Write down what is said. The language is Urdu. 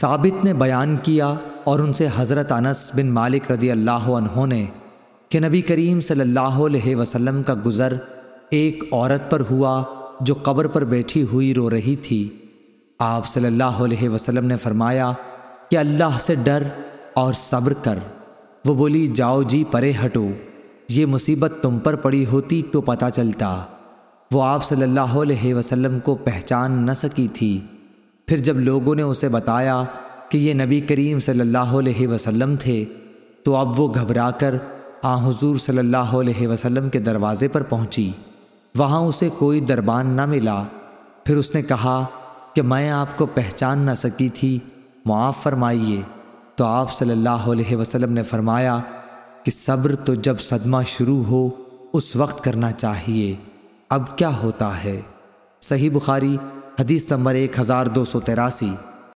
ثابت نے بیان کیا اور ان سے حضرت انس بن مالک رضی اللہ عنہ نے کہ نبی کریم صلی اللہ علیہ وسلم کا گزر ایک عورت پر ہوا جو قبر پر بیٹھی ہوئی رو رہی تھی۔ آپ صلی اللہ علیہ وسلم نے فرمایا کہ اللہ سے ڈر اور صبر کر۔ وہ بولی، جاؤ جی پرے ہٹو۔ یہ مصیبت تم پر پڑی ہوتی تو پتہ چلتا۔ وہ آپ صلی اللہ علیہ وسلم کو پہچان نہ سکی تھی۔ پھر جب لوگوں نے اسے بتایا کہ یہ نبی کریم صلی اللہ علیہ وسلم تھے، تو اب وہ گھبرا کر آ حضور صلی اللہ علیہ وسلم کے دروازے پر پہنچی۔ وہاں اسے کوئی دربان نہ ملا۔ پھر اس نے کہا کہ میں آپ کو پہچان نہ سکی تھی، معاف فرمائیے۔ تو آپ صلی اللہ علیہ وسلم نے فرمایا کہ صبر تو جب صدمہ شروع ہو، اس وقت کرنا چاہیے۔ اب کیا ہوتا ہے؟ صحیح بخاری حدیث نمبر ایک ہزار دو سو تراسی۔